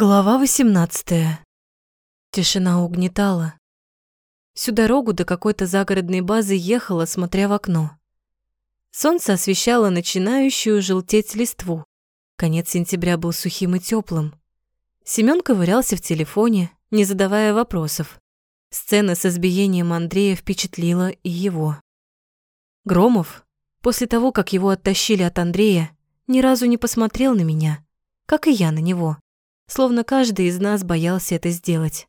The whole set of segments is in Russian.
Глава 18. Тишина угнетала. Всю дорогу до какой-то загородной базы ехала, смотря в окно. Солнце освещало начинающую желтеть листву. Конец сентября был сухим и теплым. Семён ковырялся в телефоне, не задавая вопросов. Сцена с избиением Андрея впечатлила и его. Громов, после того, как его оттащили от Андрея, ни разу не посмотрел на меня, как и я на него словно каждый из нас боялся это сделать.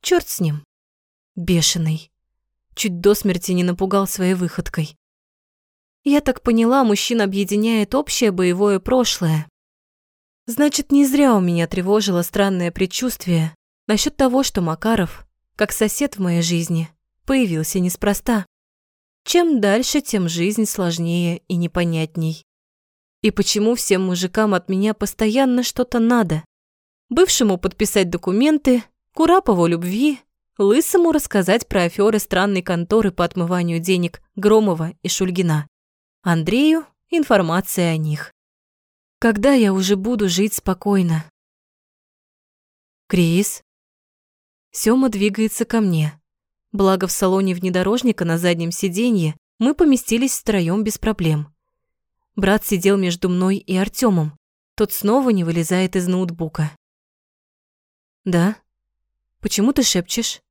Чёрт с ним. Бешеный. Чуть до смерти не напугал своей выходкой. Я так поняла, мужчин объединяет общее боевое прошлое. Значит, не зря у меня тревожило странное предчувствие насчет того, что Макаров, как сосед в моей жизни, появился неспроста. Чем дальше, тем жизнь сложнее и непонятней. И почему всем мужикам от меня постоянно что-то надо? Бывшему подписать документы, Курапову любви, Лысому рассказать про аферы странной конторы по отмыванию денег Громова и Шульгина. Андрею информация о них. Когда я уже буду жить спокойно? Крис. Сёма двигается ко мне. Благо в салоне внедорожника на заднем сиденье мы поместились втроём без проблем. Брат сидел между мной и Артёмом. Тот снова не вылезает из ноутбука. Да? Почему ты шепчешь?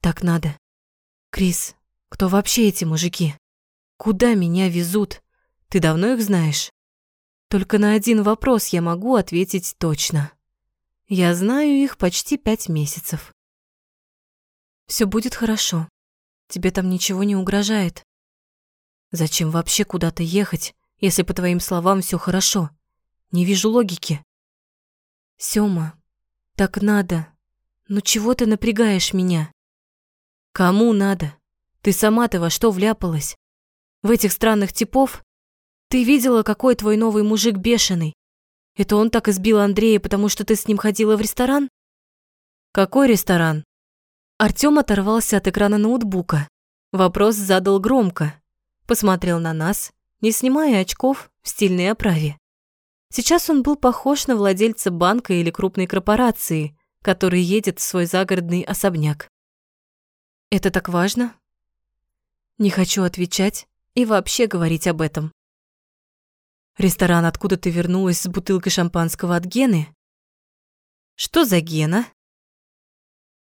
Так надо. Крис, кто вообще эти мужики? Куда меня везут? Ты давно их знаешь? Только на один вопрос я могу ответить точно. Я знаю их почти пять месяцев. Все будет хорошо. Тебе там ничего не угрожает. Зачем вообще куда-то ехать, если по твоим словам все хорошо? Не вижу логики. Сёма, так надо. Ну чего ты напрягаешь меня? Кому надо? Ты сама-то во что вляпалась? В этих странных типов? Ты видела, какой твой новый мужик бешеный? Это он так избил Андрея, потому что ты с ним ходила в ресторан? Какой ресторан? Артём оторвался от экрана ноутбука. Вопрос задал громко. Посмотрел на нас, не снимая очков в стильной оправе. Сейчас он был похож на владельца банка или крупной корпорации, который едет в свой загородный особняк. Это так важно? Не хочу отвечать и вообще говорить об этом. Ресторан, откуда ты вернулась с бутылкой шампанского от Гены? Что за Гена?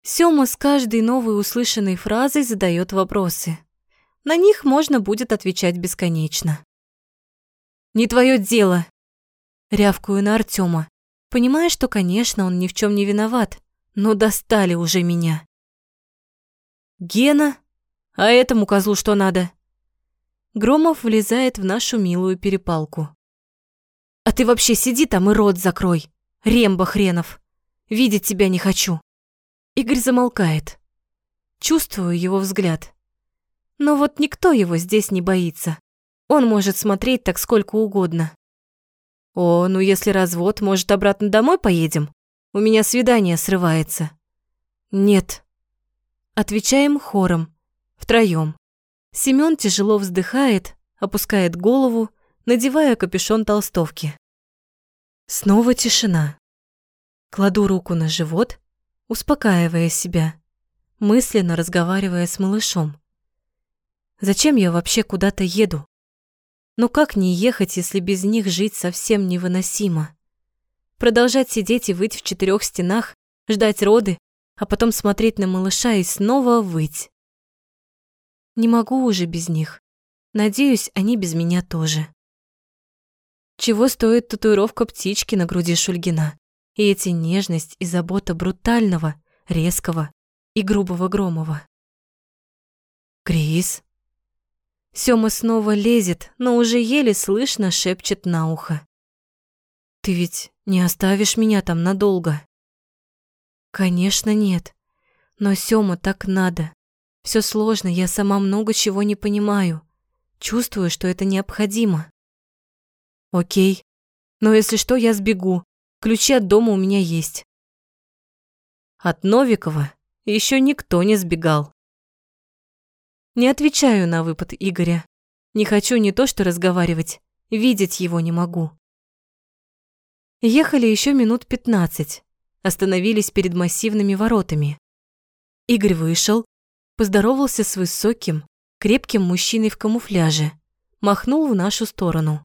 Сёма с каждой новой услышанной фразой задает вопросы. На них можно будет отвечать бесконечно. «Не твое дело!» Рявкую на Артема, понимая, что, конечно, он ни в чем не виноват, но достали уже меня. «Гена? А этому козлу что надо?» Громов влезает в нашу милую перепалку. «А ты вообще сиди там и рот закрой, ремба хренов! Видеть тебя не хочу!» Игорь замолкает. Чувствую его взгляд. Но вот никто его здесь не боится. Он может смотреть так сколько угодно. «О, ну если развод, может, обратно домой поедем? У меня свидание срывается». «Нет». Отвечаем хором, втроём. Семён тяжело вздыхает, опускает голову, надевая капюшон толстовки. Снова тишина. Кладу руку на живот, успокаивая себя, мысленно разговаривая с малышом. Зачем я вообще куда-то еду? Но как не ехать, если без них жить совсем невыносимо? Продолжать сидеть и выть в четырех стенах, ждать роды, а потом смотреть на малыша и снова выть. Не могу уже без них. Надеюсь, они без меня тоже. Чего стоит татуировка птички на груди Шульгина и эти нежность и забота брутального, резкого и грубого Громова? Крис, Сёма снова лезет, но уже еле слышно шепчет на ухо. «Ты ведь не оставишь меня там надолго?» «Конечно нет. Но, Сёма, так надо. Всё сложно, я сама много чего не понимаю. Чувствую, что это необходимо». «Окей. Но если что, я сбегу. Ключи от дома у меня есть». От Новикова ещё никто не сбегал. Не отвечаю на выпад Игоря. Не хочу не то что разговаривать, видеть его не могу. Ехали еще минут пятнадцать, остановились перед массивными воротами. Игорь вышел, поздоровался с высоким, крепким мужчиной в камуфляже, махнул в нашу сторону.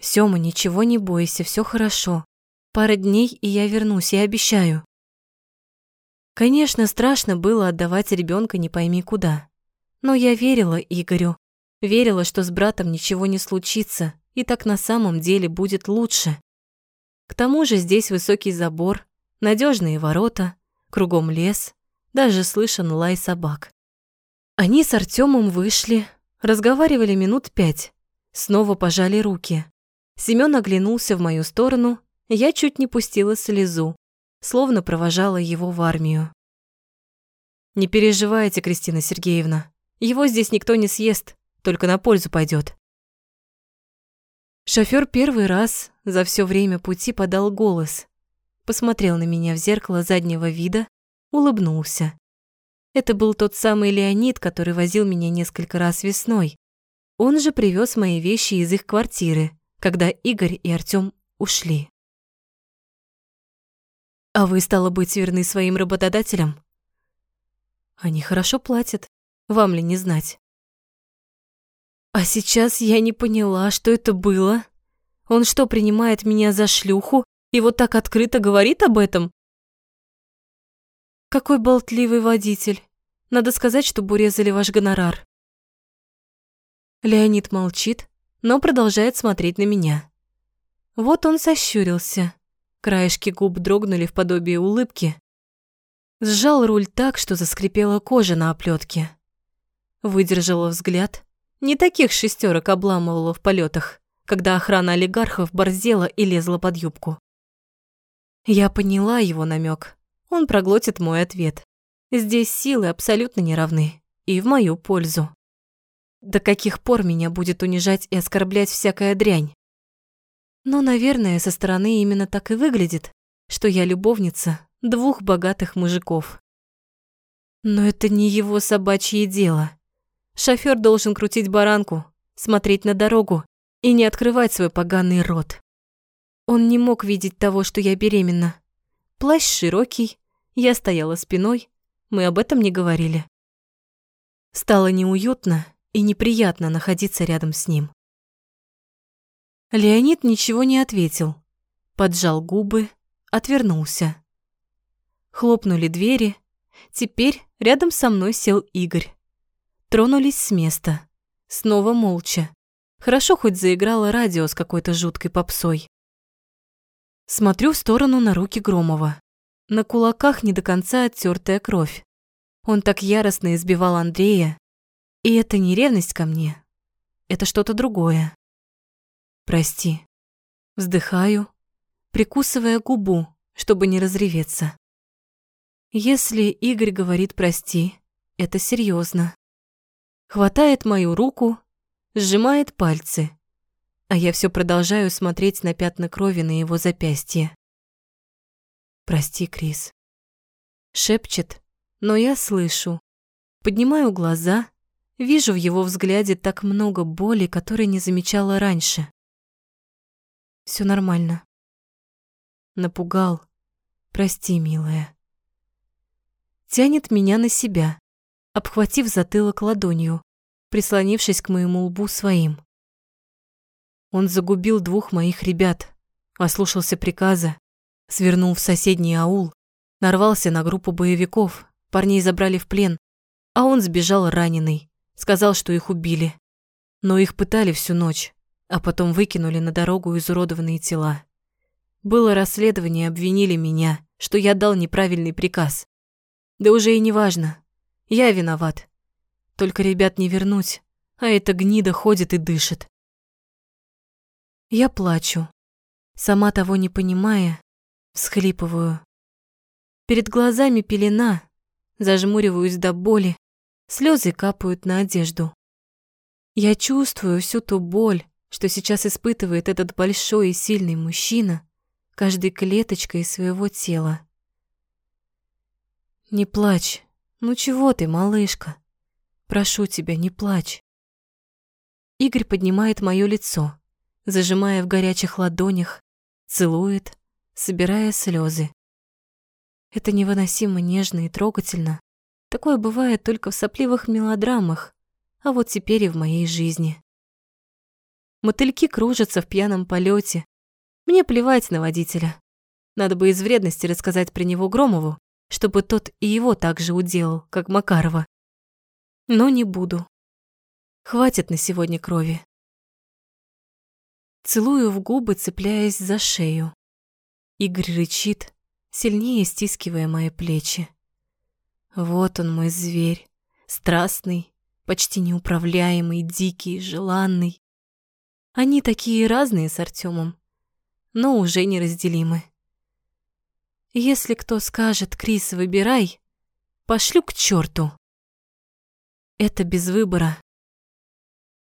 «Сёма, ничего не бойся, все хорошо. Пара дней, и я вернусь, я обещаю». Конечно, страшно было отдавать ребенка не пойми куда. Но я верила Игорю, верила, что с братом ничего не случится, и так на самом деле будет лучше. К тому же здесь высокий забор, надежные ворота, кругом лес, даже слышен лай собак. Они с Артемом вышли, разговаривали минут пять, снова пожали руки. Семён оглянулся в мою сторону, я чуть не пустила слезу, словно провожала его в армию. «Не переживайте, Кристина Сергеевна, его здесь никто не съест, только на пользу пойдет. Шофёр первый раз за все время пути подал голос, посмотрел на меня в зеркало заднего вида, улыбнулся. Это был тот самый Леонид, который возил меня несколько раз весной. Он же привез мои вещи из их квартиры, когда Игорь и Артём ушли. А вы, стало быть, верны своим работодателям? Они хорошо платят, вам ли не знать? А сейчас я не поняла, что это было. Он что, принимает меня за шлюху и вот так открыто говорит об этом? Какой болтливый водитель. Надо сказать, что урезали ваш гонорар. Леонид молчит, но продолжает смотреть на меня. Вот он сощурился. Краешки губ дрогнули в подобии улыбки. Сжал руль так, что заскрипела кожа на оплетке. Выдержала взгляд. Не таких шестерок обламывала в полетах, когда охрана олигархов борзела и лезла под юбку. Я поняла его намек. Он проглотит мой ответ. Здесь силы абсолютно не равны. И в мою пользу. До каких пор меня будет унижать и оскорблять всякая дрянь? Но, наверное, со стороны именно так и выглядит, что я любовница двух богатых мужиков. Но это не его собачье дело. Шофёр должен крутить баранку, смотреть на дорогу и не открывать свой поганый рот. Он не мог видеть того, что я беременна. Плащ широкий, я стояла спиной, мы об этом не говорили. Стало неуютно и неприятно находиться рядом с ним. Леонид ничего не ответил, поджал губы, отвернулся. Хлопнули двери, теперь рядом со мной сел Игорь. Тронулись с места, снова молча. Хорошо хоть заиграло радио с какой-то жуткой попсой. Смотрю в сторону на руки Громова. На кулаках не до конца оттертая кровь. Он так яростно избивал Андрея. И это не ревность ко мне. Это что-то другое. Прости. Вздыхаю, прикусывая губу, чтобы не разреветься. Если Игорь говорит «прости», это серьезно. Хватает мою руку, сжимает пальцы, а я все продолжаю смотреть на пятна крови на его запястье. «Прости, Крис». Шепчет, но я слышу. Поднимаю глаза, вижу в его взгляде так много боли, которой не замечала раньше. Все нормально. Напугал. Прости, милая. Тянет меня на себя, обхватив затылок ладонью, прислонившись к моему лбу своим. Он загубил двух моих ребят, ослушался приказа, Свернул в соседний аул, нарвался на группу боевиков, парней забрали в плен, а он сбежал раненый, сказал, что их убили. Но их пытали всю ночь, а потом выкинули на дорогу изуродованные тела. Было расследование, обвинили меня, что я дал неправильный приказ. Да уже и не важно. Я виноват. Только ребят не вернуть, а эта гнида ходит и дышит. Я плачу, сама того не понимая, Всхлипываю. Перед глазами пелена, зажмуриваюсь до боли, слезы капают на одежду. Я чувствую всю ту боль, что сейчас испытывает этот большой и сильный мужчина каждой клеточкой своего тела. Не плачь. Ну чего ты, малышка? Прошу тебя, не плачь. Игорь поднимает моё лицо, зажимая в горячих ладонях, целует, собирая слезы. Это невыносимо нежно и трогательно. Такое бывает только в сопливых мелодрамах, а вот теперь и в моей жизни. Мотыльки кружатся в пьяном полете. Мне плевать на водителя. Надо бы из вредности рассказать про него Громову, чтобы тот и его так же уделал, как Макарова. Но не буду. Хватит на сегодня крови. Целую в губы, цепляясь за шею. Игорь рычит, сильнее стискивая мои плечи. Вот он мой зверь, страстный, почти неуправляемый, дикий, желанный. Они такие разные с Артемом, но уже неразделимы. Если кто скажет «Крис, выбирай», пошлю к черту. Это без выбора.